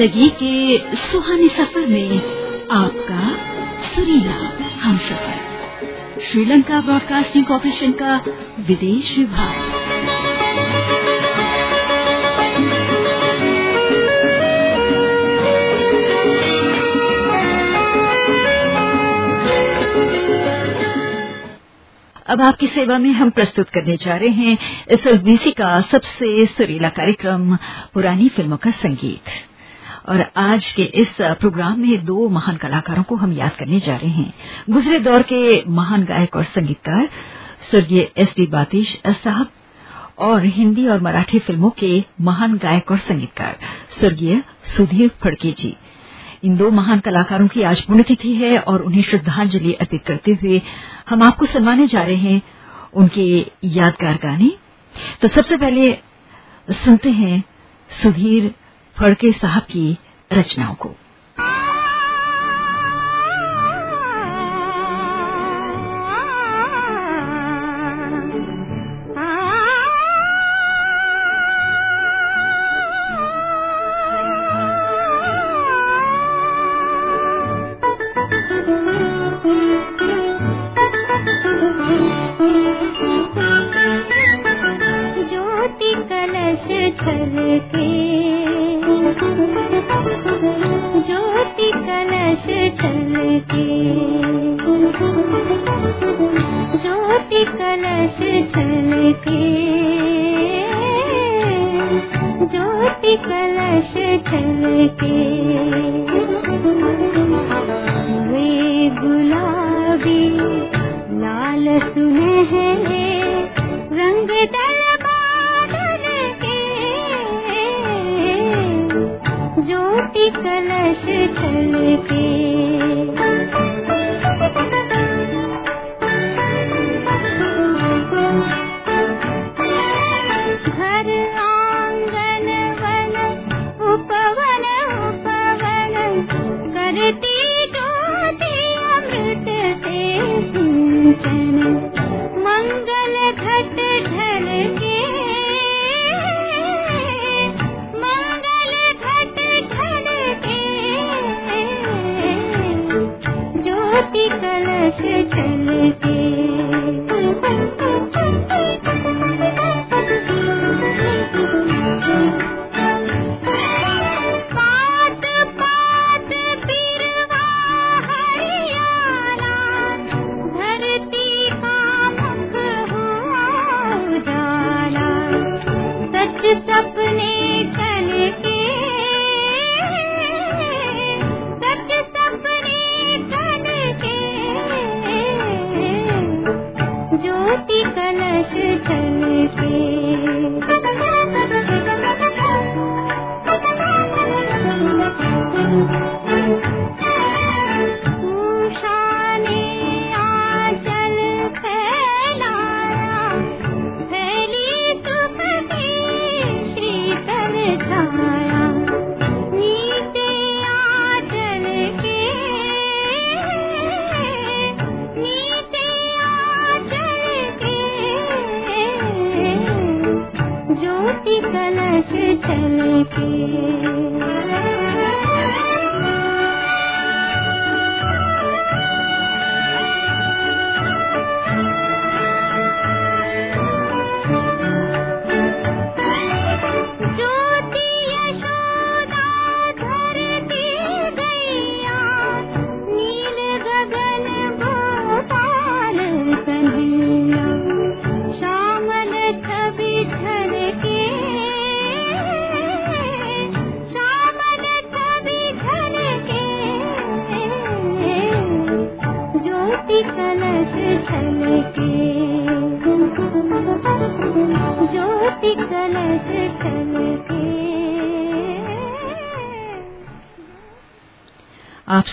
ज़िंदगी के सुहाने सफ़र में आपका सुरीला हम सफ़र। श्रीलंका ब्रॉडकास्टिंग कॉरपोरेशन का विदेश विभाग। अब आपकी सेवा में हम प्रस्तुत करने जा रहे हैं इस बीसी का सबसे सुरीला कार्यक्रम, पुरानी फ़िल्मों का संगीत। और आज के इस प्रोग्राम में दो महान कलाकारों को हम याद करने जा रहे हैं। गुजरे दौर के महान गायक और संगीतकार स्वर्गीय एस डी बातिश साहब और हिंदी और मराठी फ़िल्मों के महान गायक और संगीतकार स्वर्गीय सुधीर फड़के जी। इन दो महान कलाकारों की आज पुण्यतिथि है और उन्हें श्रद्धांजलि अर्पित करते हुए हम आपको सुनवाने जा रहे हैं उनके यादगार गाने। तो सबसे पहले सुनते हैं सुधीर फड़के साहब की रचनाओं को।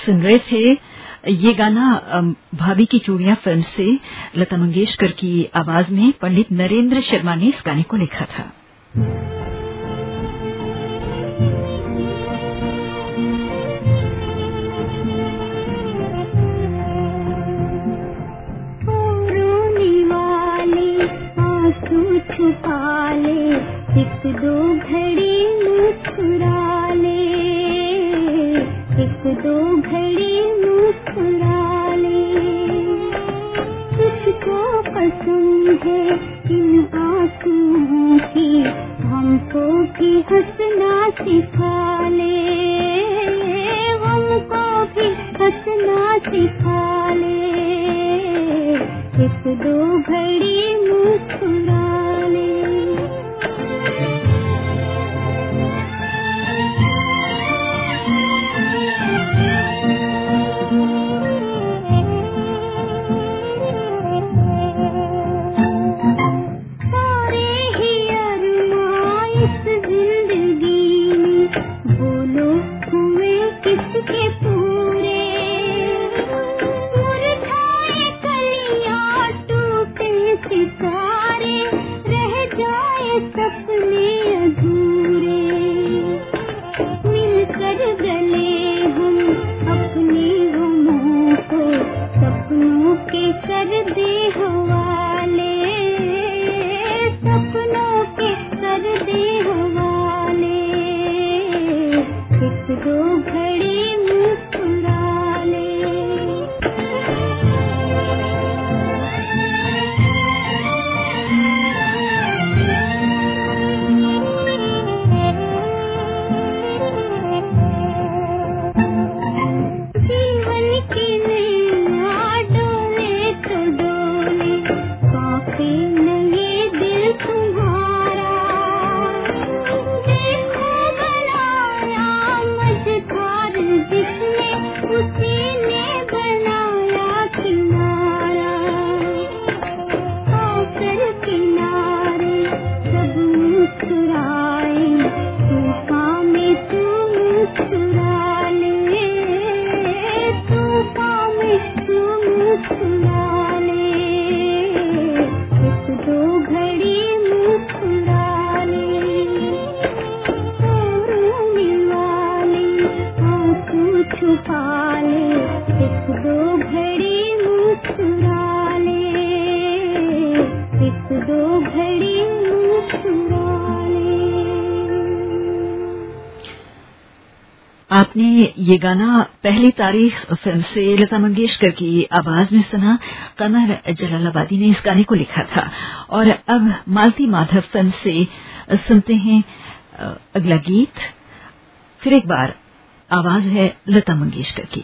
सुन रहे थे, ये गाना भाभी की चूड़ियाँ फ़िल्म से लता मंगेशकर की आवाज़ में पंडित नरेंद्र शर्मा ने इस गाने को लिखा था। ये गाना पहली तारीख फ़िल्म से लता मंगेशकर की आवाज़ में सुना। कमर जलालाबादी ने इस गाने को लिखा था। और अब मालती माधव फ़िल्म से सुनते हैं अगला गीत। फिर एक बार, आवाज़ है लता मंगेशकर की।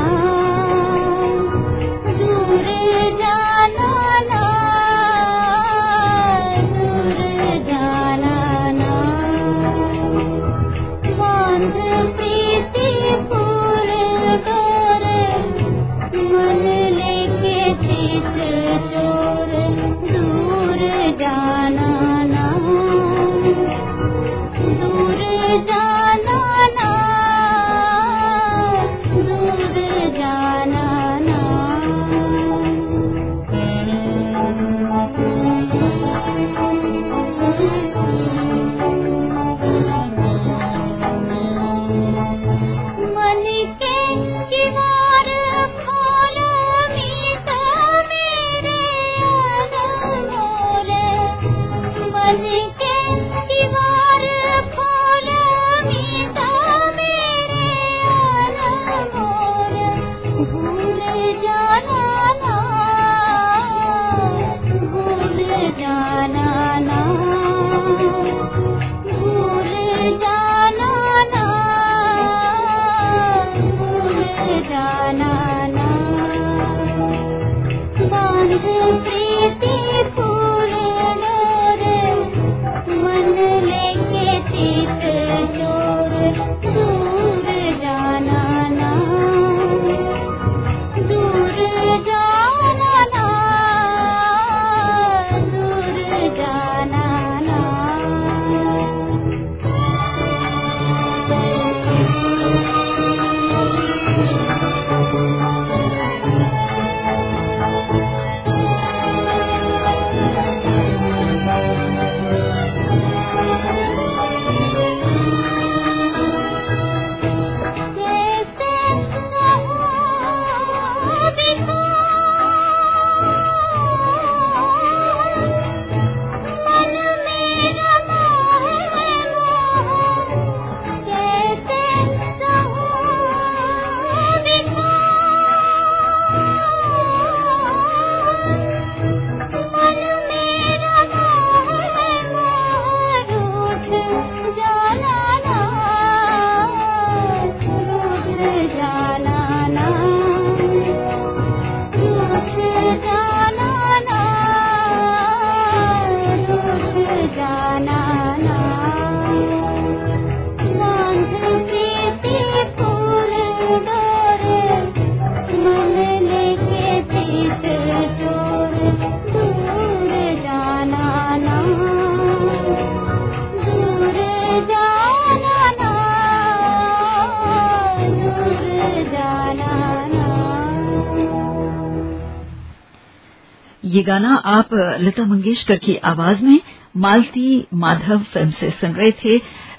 ये गाना आप, लता मंगेशकर की आवाज़ में मालती माधव फ़िल्म से सुन रहे थे।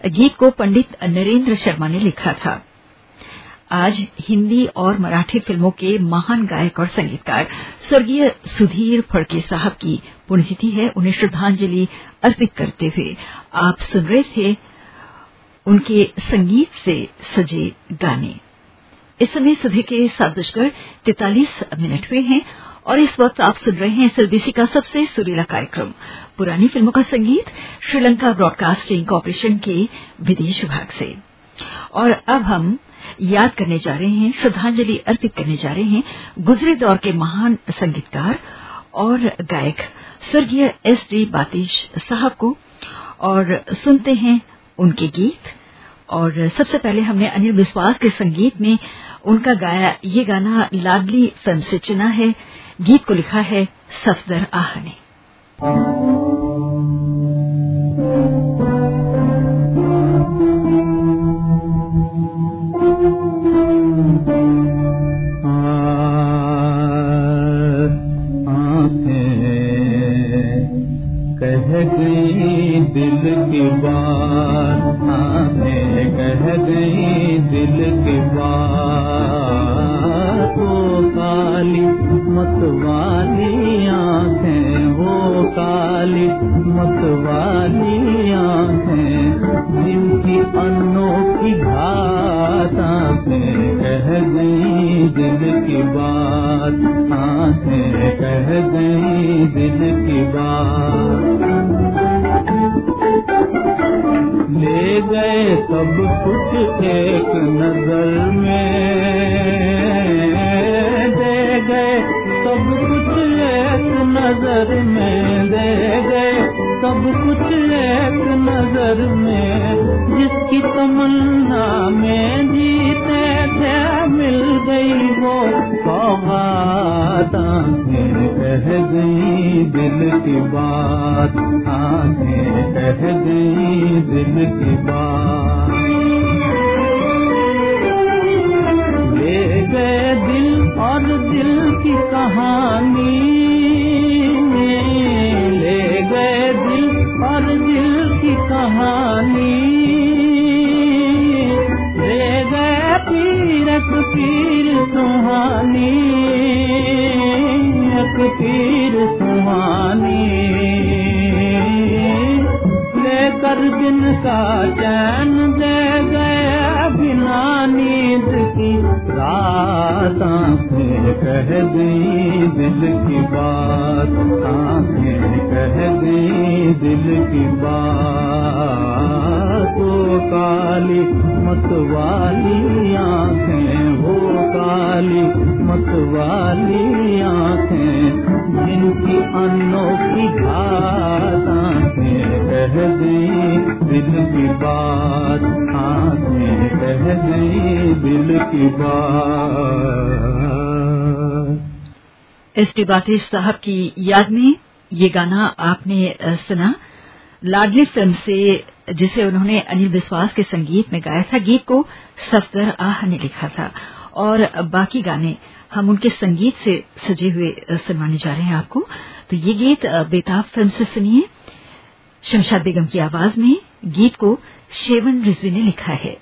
गीत को पंडित नरेंद्र शर्मा ने लिखा था। आज हिंदी और मराठी फ़िल्मों के महान गायक और संगीतकार स्वर्गीय सुधीर फड़के साहब की पुण्यतिथि है। उन्हें श्रद्धांजलि अर्पित करते हुए आप सुन रहे थे उनके संगीत से सजे गाने। इस समय सुबह के सात बजकर तैतालीस मिनट हुए हैं और इस वक्त आप सुन रहे हैं एसएलबीसी का सबसे सुरीला कार्यक्रम। पुरानी फ़िल्मों का संगीत, श्रीलंका ब्रॉडकास्टिंग कॉरपोरेशन के विदेश विभाग से। और अब हम याद करने जा रहे हैं, श्रद्धांजलि अर्पित करने जा रहे हैं, गुजरे दौर के महान संगीतकार और गायक स्वर्गीय एस डी बातिश साहब को। और सुनते हैं उनके गीत। और सबसे पहले हमने अनिल विश्वास के संगीत में उनका गाया, ये गाना लाडली फ़िल्म से चुना है। गीत को लिखा है सफदर आह ने। सब कुछ एक नज़र में जिसकी तमन्ना में जीते थे, मिल गई वो सौगात। आँखें कह गई दिल की बात, आँखें कह गई दिल की बात। ले गए दिल और दिल की कहानी सुहानी एक पीर सुहानी। लेकर दिन का चैन दे गए बिना नींद की रात। आँखें कह गई दिल की बात, आँखें कह गई दिल की बात वो काली मतवाली आँखें वो काली, मतवाली आँखें, जिनकी अनोखी घात आँखें कह गई दिल की बात, आँखें कह गई दिल की बात। एस टी साहब की याद में ये गाना आपने सुना? लाडली फ़िल्म से, जिसे उन्होंने अनिल विश्वास के संगीत में गाया था, गीत को सफदर आह ने लिखा था। और बाकी गाने हम उनके संगीत से सजे हुए सुनवाने जा रहे हैं आपको। तो ये गीत बेताब फ़िल्म से सुनिए। शमशाद बेगम की आवाज़ में गीत को शेवन रिजवी ने लिखा है।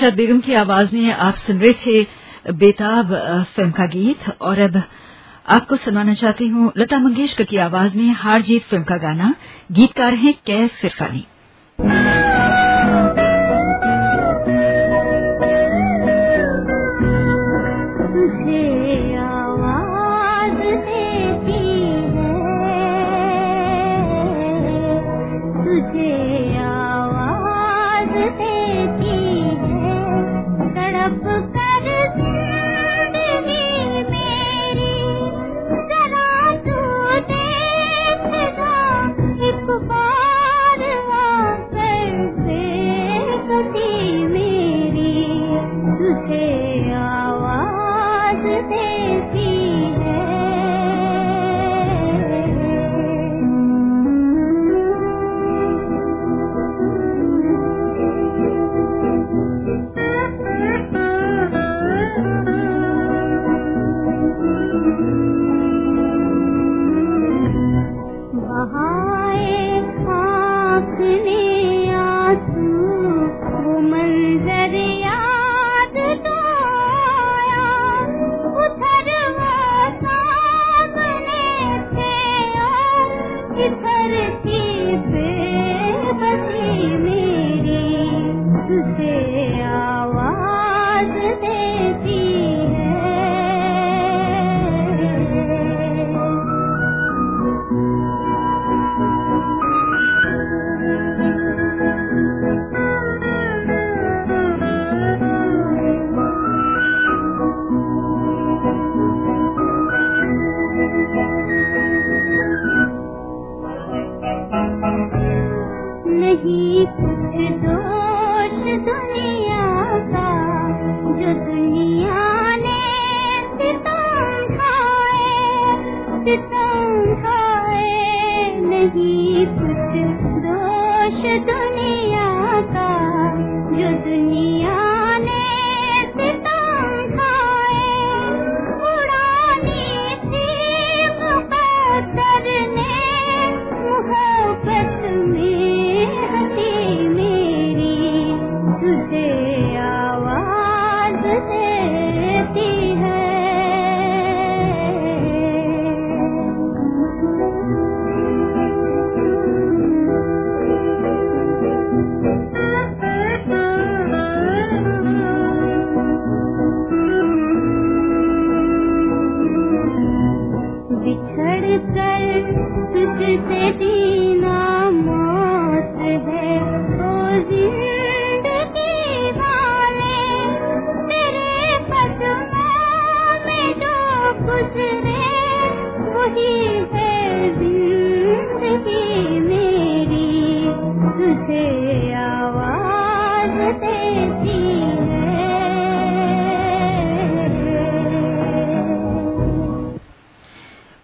शमशाद बेगम की आवाज़ में आप सुन रहे थे बेताब फ़िल्म का गीत। और अब आपको सुनाना चाहती हूँ लता मंगेशकर की आवाज़ में हार जीत फ़िल्म का गाना। गीतकार हैं कैफ फिरफानी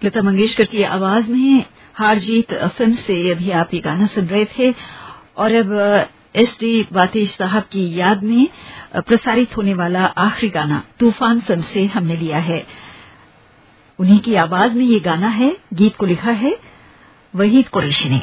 लता मंगेशकर की आवाज़ में हार जीत फ़िल्म से अभी आप ये गाना सुन रहे थे। और अब एस डी बातेश साहब की याद में प्रसारित होने वाला आखिरी गाना तूफ़ान फ़िल्म से हमने लिया है। उन्हीं की आवाज़ में ये गाना है, गीत को लिखा है, वहीद कुरैशी ने।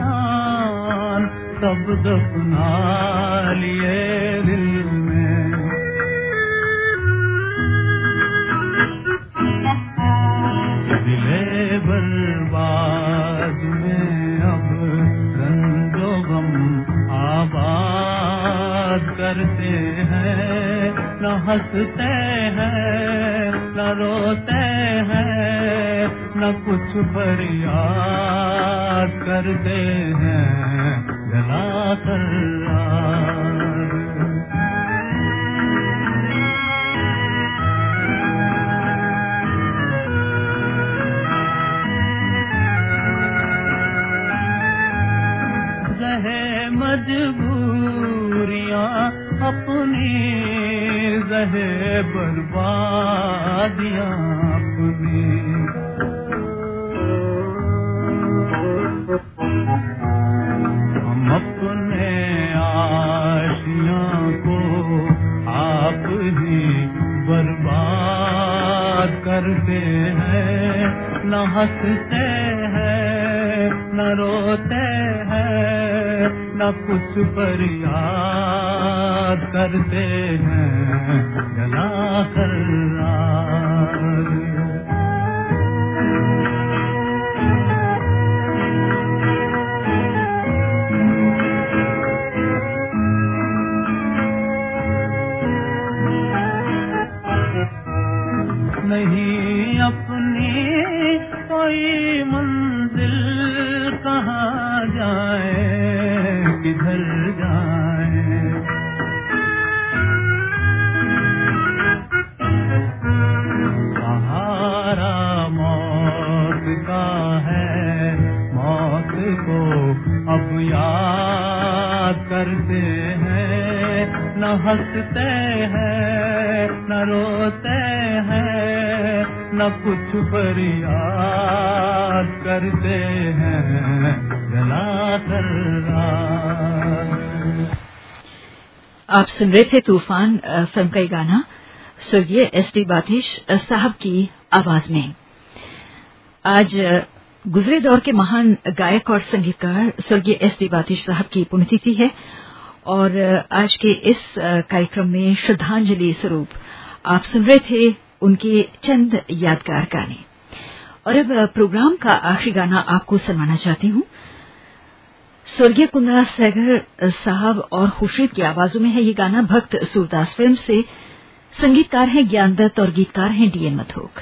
सब दफना लिए दिल में। दिले बर्बाद में अब रंजो गम आबाद करते हैं, न हँसते हैं, न रोते हैं। न कुछ फरियाद करते हैं जला कर जहे मजबूरियाँ अपनी जहे बर्बादियाँ। करते हैं न हँसते हैं न रोते हैं न कुछ पर याद करते हैं। आप सुन रहे थे तूफ़ान फ़िल्म का गाना। स्वर्गीय एस डी बातिश साहब की आवाज़ में। आज गुजरे दौर के महान गायक और संगीतकार स्वर्गीय एस डी बातिश साहब की पुण्यतिथि है और आज के इस कार्यक्रम में श्रद्धांजलि स्वरूप आप सुन रहे थे उनके चंद यादगार गाने। और अब प्रोग्राम का आखिरी गाना आपको सुनवाना चाहती हूँ। स्वर्गीय कुंदरा सैगर साहब और खुर्शीद की आवाजों में है ये गाना। भक्त सूरदास फ़िल्म से संगीतकार हैं ज्ञानदत्त और गीतकार हैं डीएन मथोक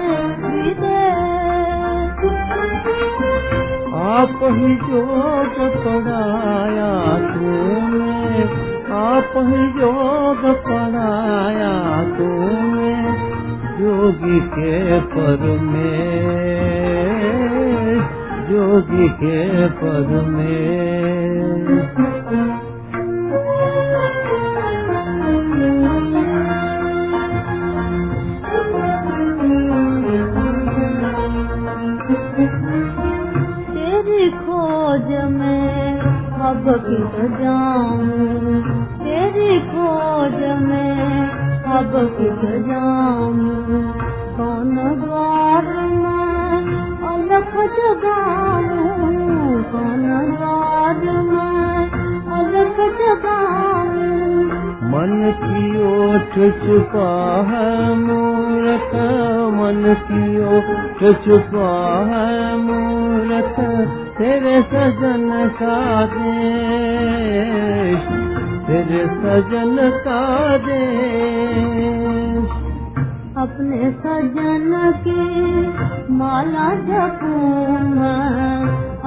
आप ही योग पढ़ाया तूने। आप ही योग पढ़ाया तूने। योगी के पर में योगी के पर में अब किस जाऊँ, तेरी खोज में अब किस जाऊँ। कौन द्वार में अलख जगाऊं? कौन द्वार में अलख जगाऊं? मन की ओठ छुपा है मूरत मन की ओठ छुपा है तेरे सजन का देश तेरे सजन का देश अपने सजन की माला जपूं मैं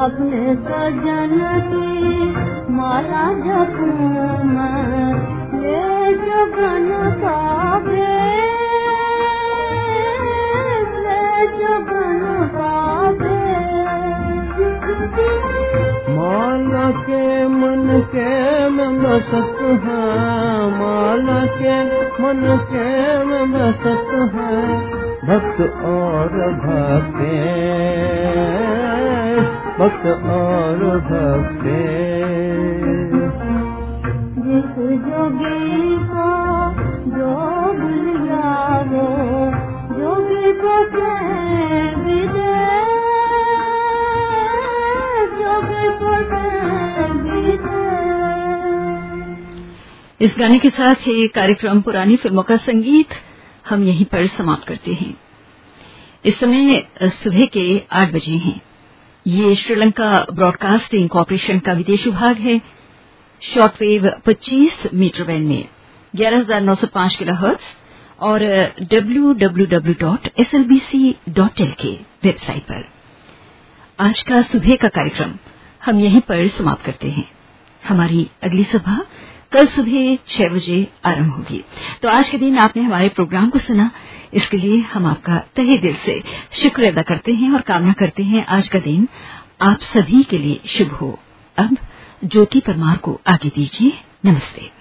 अपने सजन की माला जपूं मैं ले जगन का भेष, मन के साथ ये कार्यक्रम पुरानी फ़िल्मों का संगीत। हम यहीं पर समाप्त करते हैं। इस समय सुबह के आठ बजे हैं। ये श्रीलंका ब्रॉडकास्टिंग कॉरपोरेशन का विदेश विभाग है। शॉर्टवेव 25 मीटर बैंड में 11905 किलोहर्ट्ज और www.slbc.l के वेबसाइट पर। आज का सुबह का कार्यक्रम हम यहीं पर समाप्त करते हैं। हमारी अगली सभा कल सुबह छह बजे आरंभ होगी। तो आज के दिन आपने हमारे प्रोग्राम को सुना। इसके लिए हम आपका तहे दिल से शुक्र अदा करते हैं और कामना करते हैं आज का दिन। आप सभी के लिए शुभ हो। अब ज्योति परमार को आगे दीजिए। नमस्ते।